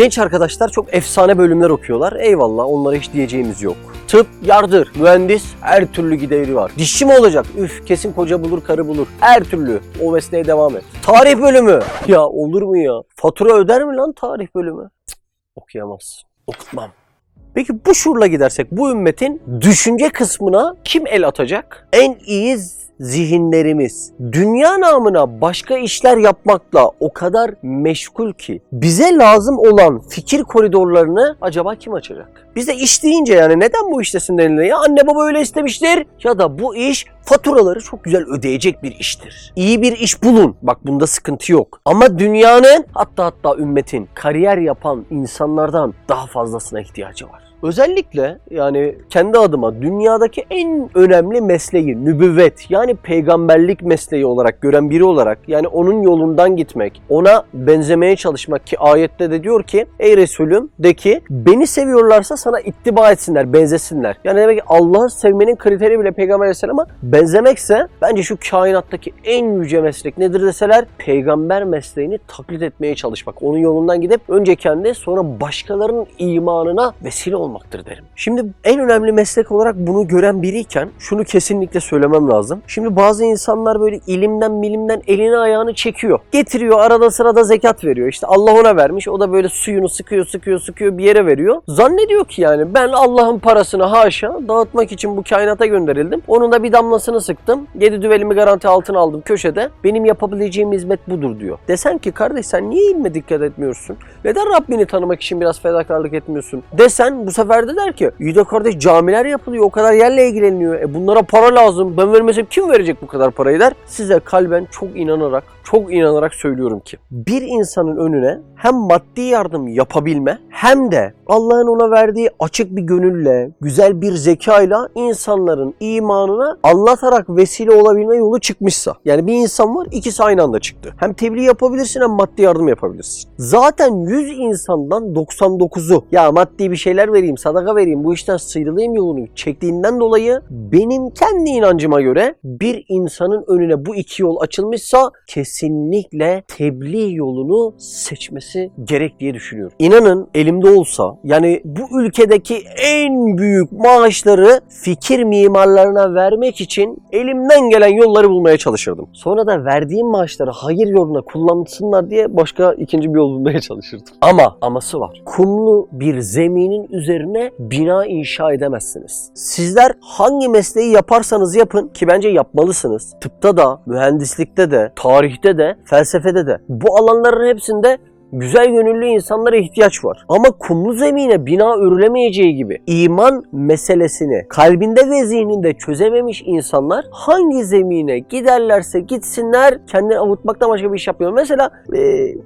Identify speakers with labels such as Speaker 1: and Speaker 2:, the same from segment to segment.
Speaker 1: Genç arkadaşlar çok efsane bölümler okuyorlar. Eyvallah onlara hiç diyeceğimiz yok. Tıp, yardır, mühendis her türlü gideri var. Dişçi mi olacak? Üf kesin koca bulur, karı bulur. Her türlü o mesleğe devam et. Tarih bölümü. Ya olur mu ya? Fatura öder mi lan tarih bölümü? Cık, okuyamazsın. Okutmam. Peki bu şuurla gidersek bu ümmetin düşünce kısmına kim el atacak? En iyi zihinlerimiz dünya namına başka işler yapmakla o kadar meşgul ki bize lazım olan fikir koridorlarını acaba kim açacak? Bize iş deyince yani neden bu iştesin denilir ya anne baba öyle istemiştir ya da bu iş faturaları çok güzel ödeyecek bir iştir. İyi bir iş bulun. Bak bunda sıkıntı yok. Ama dünyanın hatta hatta ümmetin kariyer yapan insanlardan daha fazlasına ihtiyacı var. Özellikle yani kendi adıma dünyadaki en önemli mesleği nübüvvet yani peygamberlik mesleği olarak gören biri olarak yani onun yolundan gitmek, ona benzemeye çalışmak ki ayette de diyor ki ey Resulüm de ki beni seviyorlarsa sana ittiba etsinler, benzesinler. Yani demek ki Allah'ı sevmenin kriteri bile Peygamber Aleyhisselam'a benzemekse bence şu kainattaki en yüce meslek nedir deseler peygamber mesleğini taklit etmeye çalışmak. Onun yolundan gidip önce kendi sonra başkalarının imanına vesile olmaktır derim. Şimdi en önemli meslek olarak bunu gören biriyken şunu kesinlikle söylemem lazım. Şimdi bazı insanlar böyle ilimden bilimden elini ayağını çekiyor. Getiriyor arada sırada zekat veriyor. İşte Allah ona vermiş. O da böyle suyunu sıkıyor sıkıyor sıkıyor bir yere veriyor. Zannediyor ki yani ben Allah'ın parasını haşa dağıtmak için bu kainata gönderildim. Onun da bir damlasını sıktım. Yedi düvelimi garanti altına aldım köşede. Benim yapabileceğim hizmet budur diyor. Desen ki kardeş sen niye ilme dikkat etmiyorsun? Neden Rabbini tanımak için biraz fedakarlık etmiyorsun? Desen bu sefer de der ki iyi de kardeş camiler yapılıyor o kadar yerle ilgileniyor. E bunlara para lazım. Ben vermesem kim verecek bu kadar parayı der. Size kalben çok inanarak çok inanarak söylüyorum ki bir insanın önüne hem maddi yardım yapabilme hem de Allah'ın ona verdiği açık bir gönülle, güzel bir zekayla insanların imanına anlatarak vesile olabilme yolu çıkmışsa. Yani bir insan var ikisi aynı anda çıktı. Hem tebliğ yapabilirsin hem maddi yardım yapabilirsin. Zaten 100 insandan 99'u ya maddi bir şeyler vereyim, sadaka vereyim, bu işten sıyrılayım yolunu çektiğinden dolayı benim kendi inancıma göre bir insanın önüne bu iki yol açılmışsa kesinlikle tebliğ yolunu seçmesi gerek diye düşünüyorum. İnanın elimde olsa yani bu ülkedeki en büyük maaşları fikir mimarlarına vermek için elimden gelen yolları bulmaya çalışırdım. Sonra da verdiğim maaşları hayır yoluna kullansınlar diye başka ikinci bir yol bulmaya çalışırdım. Ama aması var. Kumlu bir zeminin üzerine bina inşa edemezsiniz. Sizler hangi mesleği yaparsanız yapın ki bence yapmalısınız. Tıpta da, mühendislikte de, tarihte de, felsefede de. Bu alanların hepsinde güzel gönüllü insanlara ihtiyaç var. Ama kumlu zemine bina örülemeyeceği gibi iman meselesini kalbinde ve zihninde çözememiş insanlar hangi zemine giderlerse gitsinler kendini avutmaktan başka bir iş yapmıyor. Mesela e,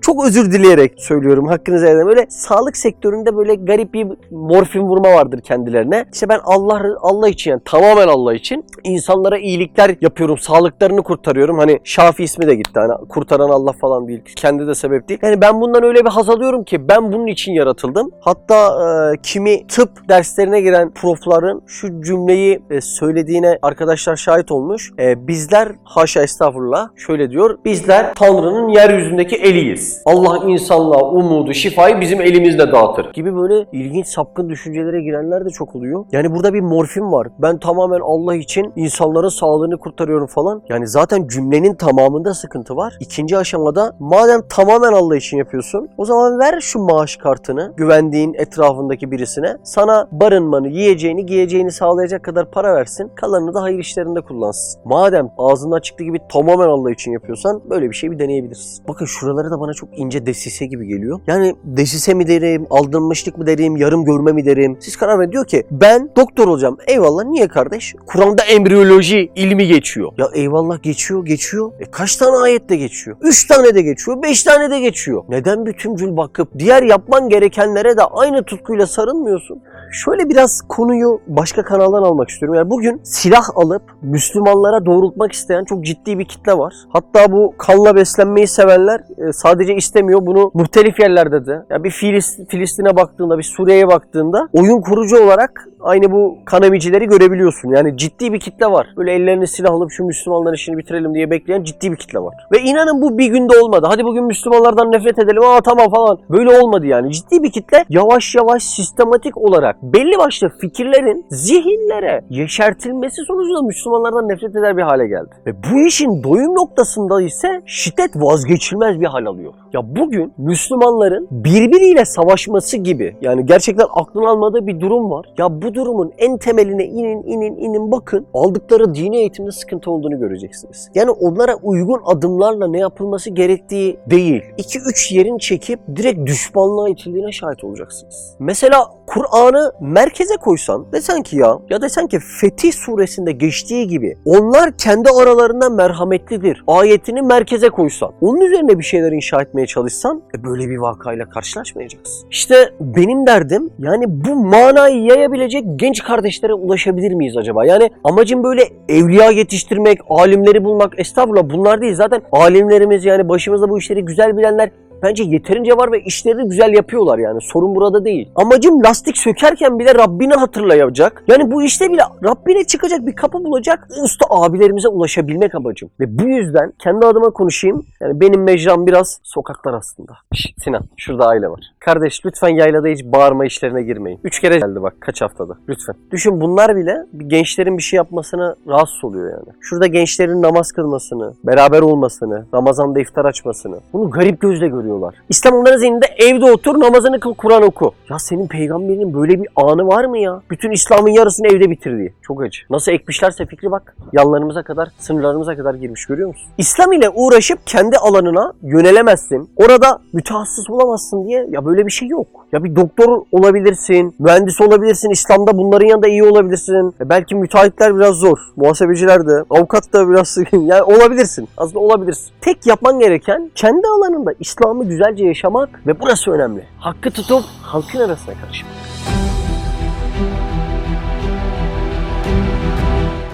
Speaker 1: çok özür dileyerek söylüyorum hakkınızı edin. Böyle sağlık sektöründe böyle garip bir morfin vurma vardır kendilerine. İşte ben Allah Allah için yani tamamen Allah için insanlara iyilikler yapıyorum. Sağlıklarını kurtarıyorum. Hani Şafi ismi de gitti. Hani kurtaran Allah falan değil. Kendi de sebep değil. Yani ben bundan öyle bir haz alıyorum ki ben bunun için yaratıldım. Hatta e, kimi tıp derslerine giren profların şu cümleyi e, söylediğine arkadaşlar şahit olmuş. E, bizler haşa estağfurullah şöyle diyor. Bizler Tanrı'nın yeryüzündeki eliyiz. Allah insanlığa umudu, şifayı bizim elimizle dağıtır. Gibi böyle ilginç sapkın düşüncelere girenler de çok oluyor. Yani burada bir morfin var. Ben tamamen Allah için insanların sağlığını kurtarıyorum falan. Yani zaten cümlenin tamamında sıkıntı var. İkinci aşamada madem tamamen Allah için yapıyorsun o zaman ver şu maaş kartını güvendiğin etrafındaki birisine. Sana barınmanı, yiyeceğini, giyeceğini sağlayacak kadar para versin. Kalanını da hayır işlerinde kullansın. Madem ağzından çıktığı gibi tamamen Allah için yapıyorsan böyle bir şey bir deneyebilirsin. Bakın şuraları da bana çok ince desise gibi geliyor. Yani desise mi derim, aldırmışlık mı derim, yarım görme mi derim? Siz karar verin. Diyor ki ben doktor olacağım. Eyvallah niye kardeş? Kur'an'da embriyoloji ilmi geçiyor. Ya eyvallah geçiyor, geçiyor. E kaç tane ayette geçiyor? Üç tane de geçiyor, beş tane de geçiyor. Neden bütüncül bakıp diğer yapman gerekenlere de aynı tutkuyla sarılmıyorsun? Şöyle biraz konuyu başka kanaldan almak istiyorum. Yani bugün silah alıp Müslümanlara doğrultmak isteyen çok ciddi bir kitle var. Hatta bu kanla beslenmeyi sevenler e, sadece istemiyor bunu muhtelif yerlerde de. Yani bir Filist, Filistin'e baktığında, bir Suriye'ye baktığında oyun kurucu olarak aynı bu kanamicileri görebiliyorsun. Yani ciddi bir kitle var. Böyle ellerine silah alıp şu Müslümanların işini bitirelim diye bekleyen ciddi bir kitle var. Ve inanın bu bir günde olmadı. Hadi bugün Müslümanlardan nefret edelim dedim aa tamam falan. Böyle olmadı yani. Ciddi bir kitle yavaş yavaş sistematik olarak belli başlı fikirlerin zihinlere yeşertilmesi sonucunda Müslümanlardan nefret eder bir hale geldi. Ve bu işin doyum noktasında ise şiddet vazgeçilmez bir hal alıyor. Ya bugün Müslümanların birbiriyle savaşması gibi yani gerçekten aklın almadığı bir durum var. Ya bu durumun en temeline inin inin inin bakın aldıkları dini eğitimde sıkıntı olduğunu göreceksiniz. Yani onlara uygun adımlarla ne yapılması gerektiği değil. 2-3 yerin çekip direkt düşmanlığa itildiğine şahit olacaksınız. Mesela Kur'an'ı merkeze koysan desen ki ya ya desen ki Fetih suresinde geçtiği gibi onlar kendi aralarında merhametlidir. Ayetini merkeze koysan onun üzerine bir şeyler inşa etmeye çalışsan e böyle bir vakayla karşılaşmayacaksın. İşte benim derdim yani bu manayı yayabilecek genç kardeşlere ulaşabilir miyiz acaba? Yani amacım böyle evliya yetiştirmek, alimleri bulmak estağfurullah bunlar değil. Zaten alimlerimiz yani başımızda bu işleri güzel bilenler bence yeterince var ve işlerini güzel yapıyorlar yani. Sorun burada değil. Amacım lastik sökerken bile Rabbini hatırlayacak. Yani bu işte bile Rabbine çıkacak bir kapı bulacak usta abilerimize ulaşabilmek amacım. Ve bu yüzden kendi adıma konuşayım. Yani benim mecram biraz sokaklar aslında. Şşt, Sinan şurada aile var. Kardeş lütfen yaylada hiç bağırma işlerine girmeyin. Üç kere geldi bak kaç haftada. Lütfen. Düşün bunlar bile gençlerin bir şey yapmasına rahatsız oluyor yani. Şurada gençlerin namaz kılmasını, beraber olmasını, Ramazan'da iftar açmasını. Bunu garip gözle görüyorlar. İslam onların zihninde evde otur namazını kıl Kur'an oku. Ya senin peygamberinin böyle bir anı var mı ya? Bütün İslam'ın yarısını evde bitirdiği. Çok acı. Nasıl ekmişlerse fikri bak. Yanlarımıza kadar, sınırlarımıza kadar girmiş görüyor musun? İslam ile uğraşıp kendi alanına yönelemezsin. Orada mütehassıs olamazsın diye ya böyle bir şey yok. Ya bir doktor olabilirsin, mühendis olabilirsin, İslam'da bunların yanında iyi olabilirsin. E belki müteahhitler biraz zor. Muhasebeciler de, avukat da biraz yani olabilirsin. Aslında olabilirsin. Tek yapman gereken kendi alanında İslam'ı güzelce yaşamak ve burası önemli. Hakkı tutup halkın arasına karışmak.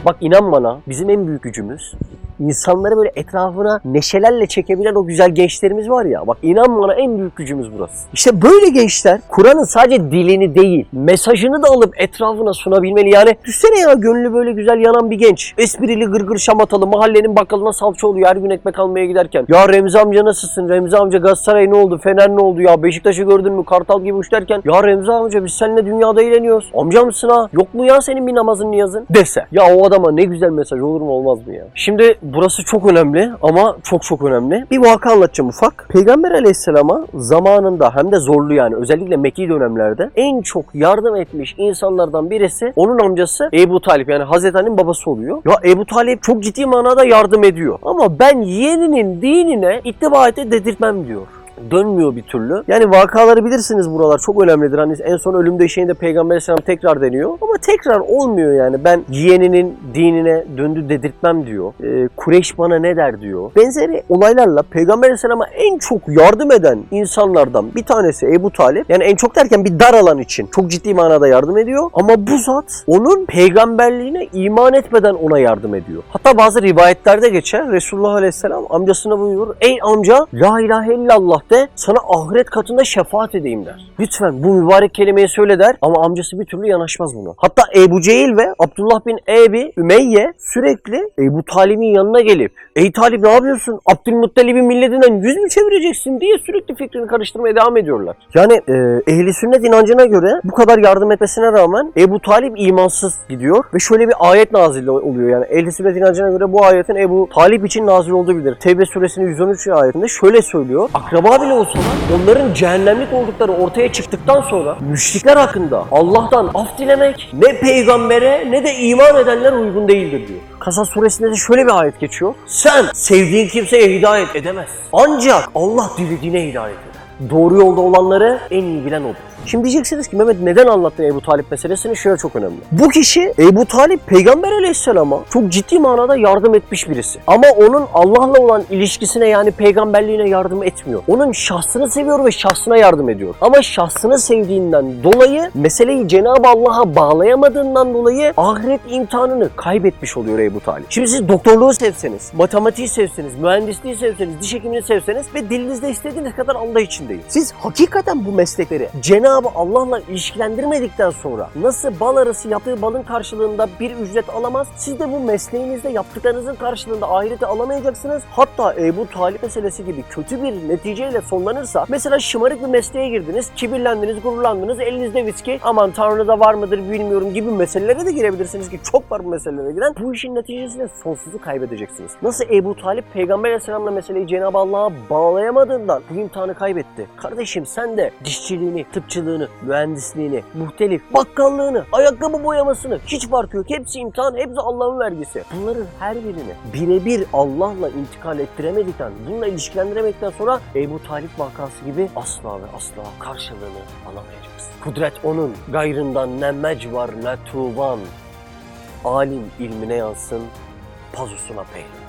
Speaker 1: Bak inan bana bizim en büyük gücümüz insanları böyle etrafına neşelerle çekebilen o güzel gençlerimiz var ya. Bak inan bana en büyük gücümüz burası. İşte böyle gençler Kur'an'ın sadece dilini değil mesajını da alıp etrafına sunabilmeli. Yani düşsene ya gönlü böyle güzel yanan bir genç. Esprili gırgır şamatalı mahallenin bakkalına salça oluyor her gün ekmek almaya giderken. Ya Remzi amca nasılsın? Remzi amca Galatasaray ne oldu? Fener ne oldu ya? Beşiktaş'ı gördün mü? Kartal gibi uç derken. Ya Remzi amca biz seninle dünyada eğleniyoruz. Amca mısın ha? Yok mu ya senin bir namazın niyazın? Dese. Ya o adama ne güzel mesaj olur mu olmaz mı ya? Şimdi burası çok önemli ama çok çok önemli. Bir vaka anlatacağım ufak. Peygamber aleyhisselama zamanında hem de zorlu yani özellikle Mekki dönemlerde en çok yardım etmiş insanlardan birisi onun amcası Ebu Talip yani Hazreti Ali'nin babası oluyor. Ya Ebu Talip çok ciddi manada yardım ediyor. Ama ben yeğeninin dinine ittiba ete dedirtmem diyor dönmüyor bir türlü. Yani vakaları bilirsiniz buralar çok önemlidir. Hani en son ölüm döşeğinde Peygamber Aleyhisselam tekrar deniyor. Ama tekrar olmuyor yani. Ben yeğeninin dinine döndü dedirtmem diyor. Ee, Kureyş bana ne der diyor. Benzeri olaylarla Peygamber Aleyhisselam'a en çok yardım eden insanlardan bir tanesi Ebu Talip. Yani en çok derken bir dar alan için çok ciddi manada yardım ediyor. Ama bu zat onun peygamberliğine iman etmeden ona yardım ediyor. Hatta bazı rivayetlerde geçer Resulullah Aleyhisselam amcasına buyurur. Ey amca la ilahe illallah de sana ahiret katında şefaat edeyim der. Lütfen bu mübarek kelimeyi söyle der ama amcası bir türlü yanaşmaz buna. Hatta Ebu Cehil ve Abdullah bin Ebi Ümeyye sürekli Ebu Talib'in yanına gelip Ey Talip ne yapıyorsun? Abdülmuttalib'in milletinden yüz mü çevireceksin diye sürekli fikrini karıştırmaya devam ediyorlar. Yani e, ehli sünnet inancına göre bu kadar yardım etmesine rağmen Ebu Talip imansız gidiyor ve şöyle bir ayet nazil oluyor yani ehli sünnet inancına göre bu ayetin Ebu Talip için nazil olduğu bilir. Tevbe suresinin 113 ayetinde şöyle söylüyor. Akraba bile olsalar onların cehennemlik oldukları ortaya çıktıktan sonra müşrikler hakkında Allah'tan af dilemek ne peygambere ne de iman edenler uygun değildir diyor. Kasas suresinde de şöyle bir ayet geçiyor. Sen sevdiğin kimseye hidayet edemez. Ancak Allah dilediğine hidayet eder. Doğru yolda olanları en iyi bilen odur. Şimdi diyeceksiniz ki Mehmet neden anlattın Ebu Talip meselesini? Şöyle çok önemli. Bu kişi Ebu Talip peygamber aleyhisselama çok ciddi manada yardım etmiş birisi. Ama onun Allah'la olan ilişkisine yani peygamberliğine yardım etmiyor. Onun şahsını seviyor ve şahsına yardım ediyor. Ama şahsını sevdiğinden dolayı meseleyi Cenab-ı Allah'a bağlayamadığından dolayı ahiret imtihanını kaybetmiş oluyor Ebu Talip. Şimdi siz doktorluğu sevseniz, matematiği sevseniz, mühendisliği sevseniz, diş hekimliği sevseniz ve dilinizde istediğiniz kadar Allah için değil. Siz hakikaten bu meslekleri Cenab Cenabı Allah'la ilişkilendirmedikten sonra nasıl bal arası yaptığı balın karşılığında bir ücret alamaz? Siz de bu mesleğinizde yaptıklarınızın karşılığında ahireti alamayacaksınız. Hatta Ebu Talip meselesi gibi kötü bir neticeyle sonlanırsa mesela şımarık bir mesleğe girdiniz, kibirlendiniz, gururlandınız, elinizde viski, aman Tanrı'da var mıdır bilmiyorum gibi meselelere de girebilirsiniz ki çok var bu meselelere giren. Bu işin neticesinde sonsuzu kaybedeceksiniz. Nasıl Ebu Talip Peygamber Aleyhisselam'la meseleyi Cenab-ı Allah'a bağlayamadığından bu imtihanı kaybetti. Kardeşim sen de dişçiliğini, tıpçılığını, mühendisliğini, muhtelif, bakkallığını, ayakkabı boyamasını hiç farkı yok. Hepsi imtihan, hepsi Allah'ın vergisi. Bunların her birini birebir Allah'la intikal ettiremedikten, bununla ilişkilendiremedikten sonra Ebu Talip vakası gibi asla ve asla karşılığını alamayacaksın. Kudret onun, gayrından ne mecvar ne tuvan. Alim ilmine yansın, pazusuna pehlivan.